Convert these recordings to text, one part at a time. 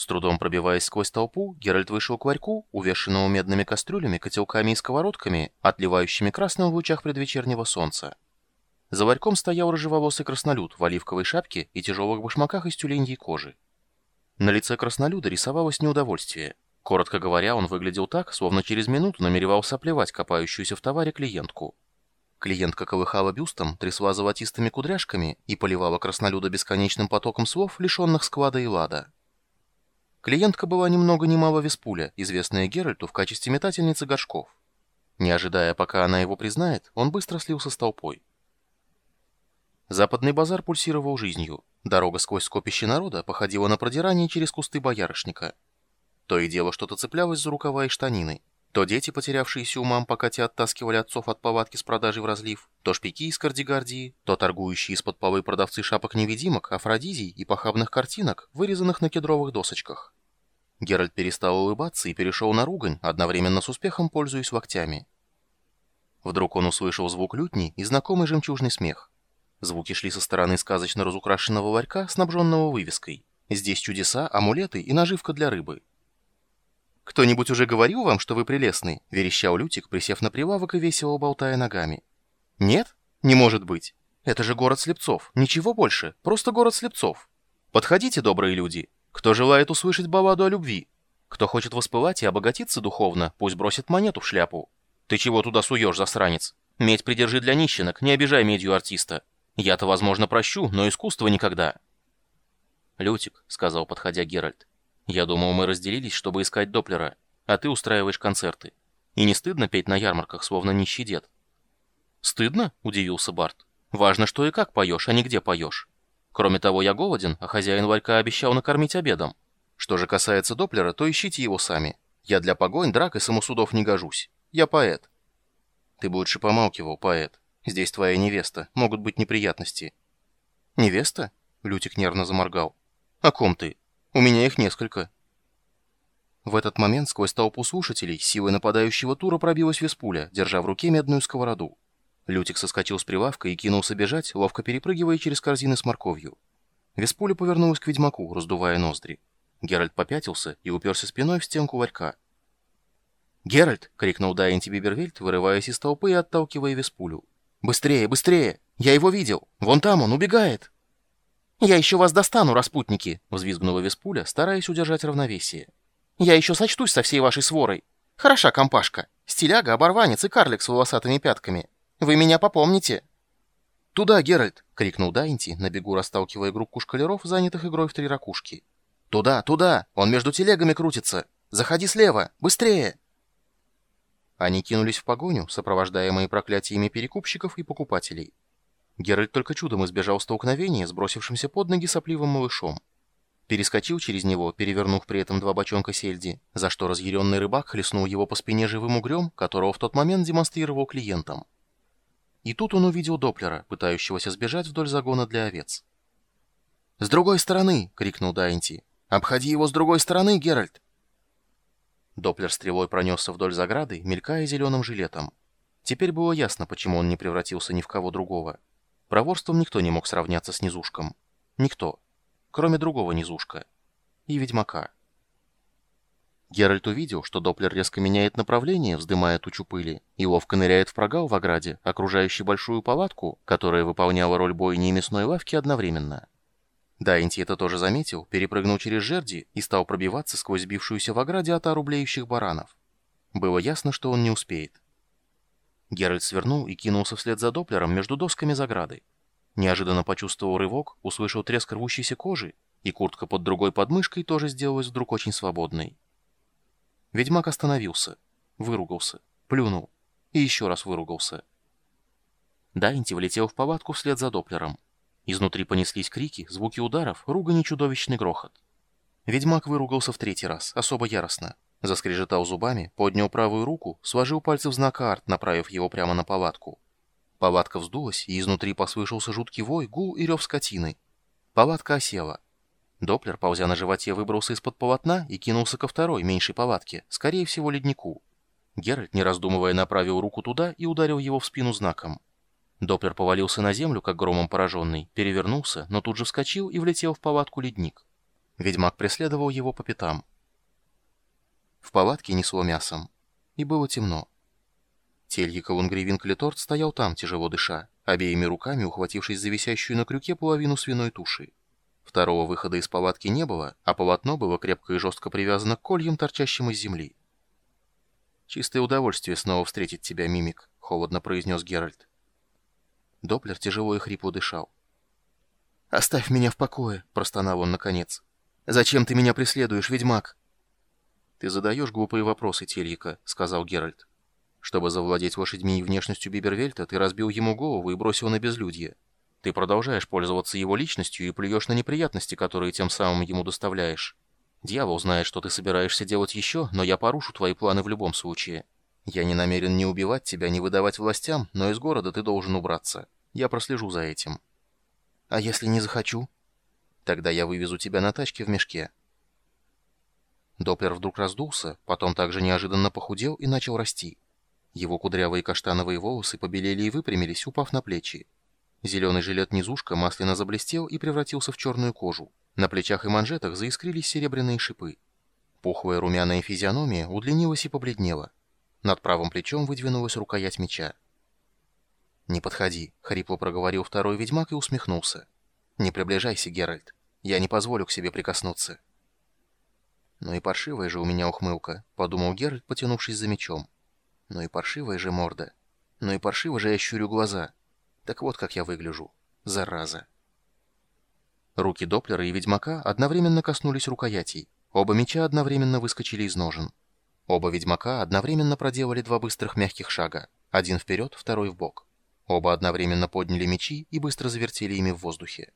С трудом пробиваясь сквозь толпу, Геральт вышел к ларьку, увешанному медными кастрюлями, котелками и сковородками, отливающими красным в лучах предвечернего солнца. За ларьком стоял рыжеволосый краснолюд в оливковой шапке и тяжелых башмаках из тюленьей кожи. На лице краснолюда рисовалось неудовольствие. Коротко говоря, он выглядел так, словно через минуту намеревался плевать копающуюся в товаре клиентку. Клиентка колыхала бюстом, трясла золотистыми кудряшками и поливала краснолюда бесконечным потоком слов, лишенных склада и лада. Клиентка была ни много ни мало Веспуля, известная Геральту в качестве метательницы горшков. Не ожидая, пока она его признает, он быстро слился с толпой. Западный базар пульсировал жизнью. Дорога сквозь скопище народа походила на продирание через кусты боярышника. То и дело что-то цеплялось за рукава и штанины. То дети, потерявшиеся умам, пока те оттаскивали отцов от палатки с продажей в разлив, то шпики из кардигардии, то торгующие из-под полы продавцы шапок-невидимок, афродизий и похабных картинок, вырезанных на кедровых досочках. Геральт перестал улыбаться и перешел на ругань, одновременно с успехом пользуясь локтями. Вдруг он услышал звук лютни и знакомый жемчужный смех. Звуки шли со стороны сказочно разукрашенного ларька, снабженного вывеской. Здесь чудеса, амулеты и наживка для рыбы. «Кто-нибудь уже говорил вам, что вы прелестный?» — верещал Лютик, присев на прилавок и весело болтая ногами. «Нет? Не может быть. Это же город слепцов. Ничего больше. Просто город слепцов. Подходите, добрые люди. Кто желает услышать балладу о любви? Кто хочет воспылать и обогатиться духовно, пусть бросит монету в шляпу. Ты чего туда суешь, засранец? Медь придержи для нищенок, не обижай медью артиста. Я-то, возможно, прощу, но искусство никогда». «Лютик», — сказал, подходя Геральт, я думал, мы разделились, чтобы искать Доплера, а ты устраиваешь концерты. И не стыдно петь на ярмарках, словно нищий дед?» «Стыдно?» — удивился Барт. «Важно, что и как поешь, а не где поешь. Кроме того, я голоден, а хозяин ларька обещал накормить обедом. Что же касается Доплера, то ищите его сами. Я для погонь, драк и самосудов не гожусь. Я поэт». «Ты бы лучше помалкивал, поэт. Здесь твоя невеста. Могут быть неприятности». «Невеста?» — Лютик нервно заморгал. «О ком ты?» У меня их несколько». В этот момент сквозь толпу слушателей силой нападающего тура пробилась Веспуля, держа в руке медную сковороду. Лютик соскочил с прилавка и кинулся бежать, ловко перепрыгивая через корзины с морковью. Веспуля повернулась к ведьмаку, раздувая ноздри. Геральт попятился и уперся спиной в стенку ларька. «Геральт!» — крикнул Дайнти Бибервельт, вырываясь из толпы и отталкивая Веспулю. «Быстрее, быстрее! Я его видел! Вон там он, убегает!» «Я еще вас достану, распутники!» — взвизгнула Веспуля, стараясь удержать равновесие. «Я еще сочтусь со всей вашей сворой. Хороша компашка. Стиляга, оборванец и карлик с волосатыми пятками. Вы меня попомните!» «Туда, Геральт!» — крикнул Дайнти, на бегу расталкивая группку шкалеров, занятых игрой в три ракушки. «Туда, туда! Он между телегами крутится! Заходи слева! Быстрее!» Они кинулись в погоню, сопровождаемые проклятиями перекупщиков и покупателей. Геральт только чудом избежал столкновения с под ноги сопливым малышом. Перескочил через него, перевернув при этом два бочонка сельди, за что разъяренный рыбак хлестнул его по спине живым угрем, которого в тот момент демонстрировал клиентам. И тут он увидел Доплера, пытающегося сбежать вдоль загона для овец. «С другой стороны!» — крикнул Дайнти. «Обходи его с другой стороны, Геральт!» Доплер стрелой пронесся вдоль заграды, мелькая зеленым жилетом. Теперь было ясно, почему он не превратился ни в кого другого. Проворством никто не мог сравняться с низушком. Никто. Кроме другого низушка. И ведьмака. Геральт увидел, что Доплер резко меняет направление, вздымая тучу пыли, и ловко ныряет в прогал в ограде, окружающий большую палатку, которая выполняла роль бойни и мясной лавки одновременно. Дайнти это тоже заметил, перепрыгнул через жерди и стал пробиваться сквозь сбившуюся в ограде отару блеющих баранов. Было ясно, что он не успеет. Геральт свернул и кинулся вслед за Доплером между досками заграды. Неожиданно почувствовал рывок, услышал треск рвущейся кожи, и куртка под другой подмышкой тоже сделалась вдруг очень свободной. Ведьмак остановился, выругался, плюнул и еще раз выругался. Дайнти влетел в палатку вслед за Доплером. Изнутри понеслись крики, звуки ударов, ругань и чудовищный грохот. Ведьмак выругался в третий раз, особо яростно. Заскрежетал зубами, поднял правую руку, сложил пальцы в знак арт, направив его прямо на палатку. Палатка вздулась, и изнутри послышался жуткий вой, гул и рев скотины. Палатка осела. Доплер, ползя на животе, выбрался из-под полотна и кинулся ко второй, меньшей палатке, скорее всего, леднику. Геральт, не раздумывая, направил руку туда и ударил его в спину знаком. Доплер повалился на землю, как громом пораженный, перевернулся, но тут же вскочил и влетел в палатку ледник. Ведьмак преследовал его по пятам. В палатке несло мясом. И было темно. Тельгика Лунгривин-Клиторт стоял там, тяжело дыша, обеими руками ухватившись за висящую на крюке половину свиной туши. Второго выхода из палатки не было, а полотно было крепко и жестко привязано к кольям, торчащим из земли. «Чистое удовольствие снова встретить тебя, мимик», — холодно произнес Геральт. Доплер тяжело и хрипло дышал. «Оставь меня в покое», — простонал он наконец. «Зачем ты меня преследуешь, ведьмак?» «Ты задаешь глупые вопросы, Тельика», — сказал Геральт. «Чтобы завладеть лошадьми и внешностью Бибервельта, ты разбил ему голову и бросил на безлюдье. Ты продолжаешь пользоваться его личностью и плюешь на неприятности, которые тем самым ему доставляешь. Дьявол знает, что ты собираешься делать еще, но я порушу твои планы в любом случае. Я не намерен ни убивать тебя, ни выдавать властям, но из города ты должен убраться. Я прослежу за этим. А если не захочу? Тогда я вывезу тебя на тачке в мешке. Доплер вдруг раздулся, потом также неожиданно похудел и начал расти. Его кудрявые каштановые волосы побелели и выпрямились, упав на плечи. Зеленый жилет-низушка масляно заблестел и превратился в черную кожу. На плечах и манжетах заискрились серебряные шипы. Пухлая румяная физиономия удлинилась и побледнела. Над правым плечом выдвинулась рукоять меча. «Не подходи», — хрипло проговорил второй ведьмак и усмехнулся. «Не приближайся, Геральт. Я не позволю к себе прикоснуться». «Ну и паршивая же у меня ухмылка», — подумал Геральт, потянувшись за мечом. «Ну и паршивая же морда. Ну и паршиво же я щурю глаза». Так вот как я выгляжу. Зараза. Руки Доплера и Ведьмака одновременно коснулись рукоятей. Оба меча одновременно выскочили из ножен. Оба Ведьмака одновременно проделали два быстрых мягких шага. Один вперед, второй в бок. Оба одновременно подняли мечи и быстро завертели ими в воздухе.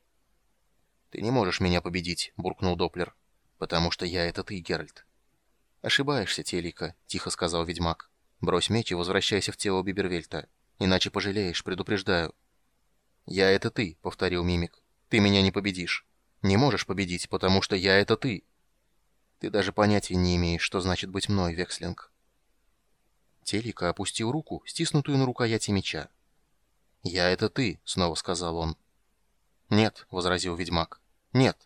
«Ты не можешь меня победить», — буркнул Доплер. «Потому что я — это ты, Геральт». «Ошибаешься, Телика», — тихо сказал Ведьмак. «Брось меч и возвращайся в тело Бибервельта. Иначе пожалеешь, предупреждаю». «Я — это ты», — повторил Мимик. «Ты меня не победишь. Не можешь победить, потому что я — это ты». «Ты даже понятия не имеешь, что значит быть мной, Векслинг». Телика опустил руку, стиснутую на рукояти меча. «Я — это ты», — снова сказал он. «Нет», — возразил ведьмак. «Нет.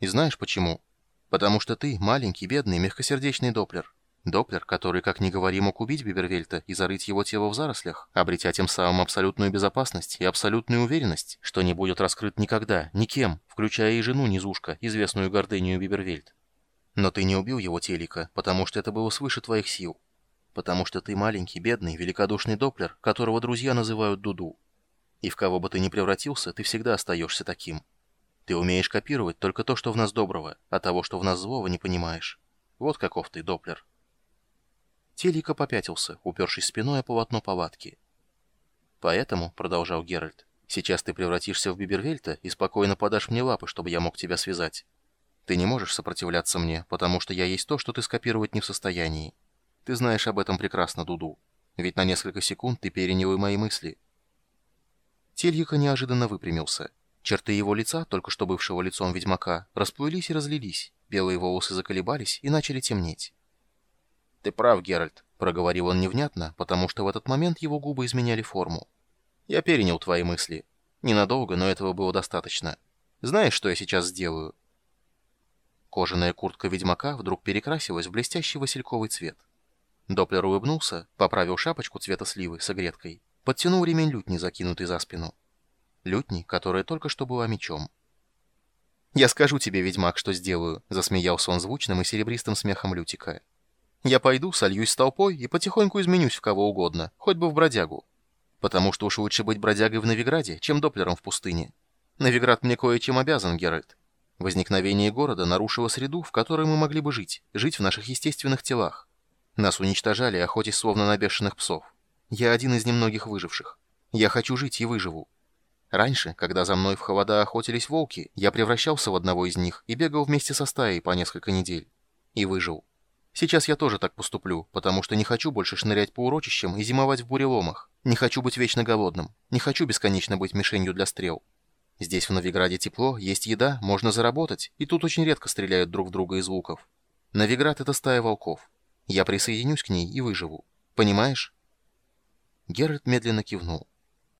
И знаешь почему? Потому что ты маленький, бедный, мягкосердечный доплер. Доплер, который, как ни говори, мог убить Бибервельта и зарыть его тело в зарослях, обретя тем самым абсолютную безопасность и абсолютную уверенность, что не будет раскрыт никогда, никем, включая и жену Низушка, известную гордыню Бибервельт. Но ты не убил его телека, потому что это было свыше твоих сил. Потому что ты маленький, бедный, великодушный Доплер, которого друзья называют Дуду. И в кого бы ты ни превратился, ты всегда остаешься таким. Ты умеешь копировать только то, что в нас доброго, а того, что в нас злого, не понимаешь. Вот каков ты, Доплер. Телика попятился, упершись спиной о полотно палатки. «Поэтому», — продолжал Геральт, — «сейчас ты превратишься в Бибервельта и спокойно подашь мне лапы, чтобы я мог тебя связать. Ты не можешь сопротивляться мне, потому что я есть то, что ты скопировать не в состоянии. Ты знаешь об этом прекрасно, Дуду. Ведь на несколько секунд ты перенял мои мысли». Тельяка неожиданно выпрямился. Черты его лица, только что бывшего лицом ведьмака, расплылись и разлились, белые волосы заколебались и начали темнеть. «Ты прав, Геральт», — проговорил он невнятно, потому что в этот момент его губы изменяли форму. «Я перенял твои мысли. Ненадолго, но этого было достаточно. Знаешь, что я сейчас сделаю?» Кожаная куртка ведьмака вдруг перекрасилась в блестящий васильковый цвет. Доплер улыбнулся, поправил шапочку цвета сливы с огреткой, подтянул ремень лютни, закинутый за спину. Лютни, которая только что была мечом. «Я скажу тебе, ведьмак, что сделаю», — засмеялся он звучным и серебристым смехом Лютика. Я пойду, сольюсь с толпой и потихоньку изменюсь в кого угодно, хоть бы в бродягу. Потому что уж лучше быть бродягой в Новиграде, чем доплером в пустыне. Новиград мне кое-чем обязан, Геральт. Возникновение города нарушило среду, в которой мы могли бы жить, жить в наших естественных телах. Нас уничтожали, охотясь словно на бешеных псов. Я один из немногих выживших. Я хочу жить и выживу. Раньше, когда за мной в холода охотились волки, я превращался в одного из них и бегал вместе со стаей по несколько недель. И выжил. Сейчас я тоже так поступлю, потому что не хочу больше шнырять по урочищам и зимовать в буреломах. Не хочу быть вечно голодным. Не хочу бесконечно быть мишенью для стрел. Здесь в Новиграде тепло, есть еда, можно заработать, и тут очень редко стреляют друг в друга из луков. Новиград — это стая волков. Я присоединюсь к ней и выживу. Понимаешь?» Геральт медленно кивнул.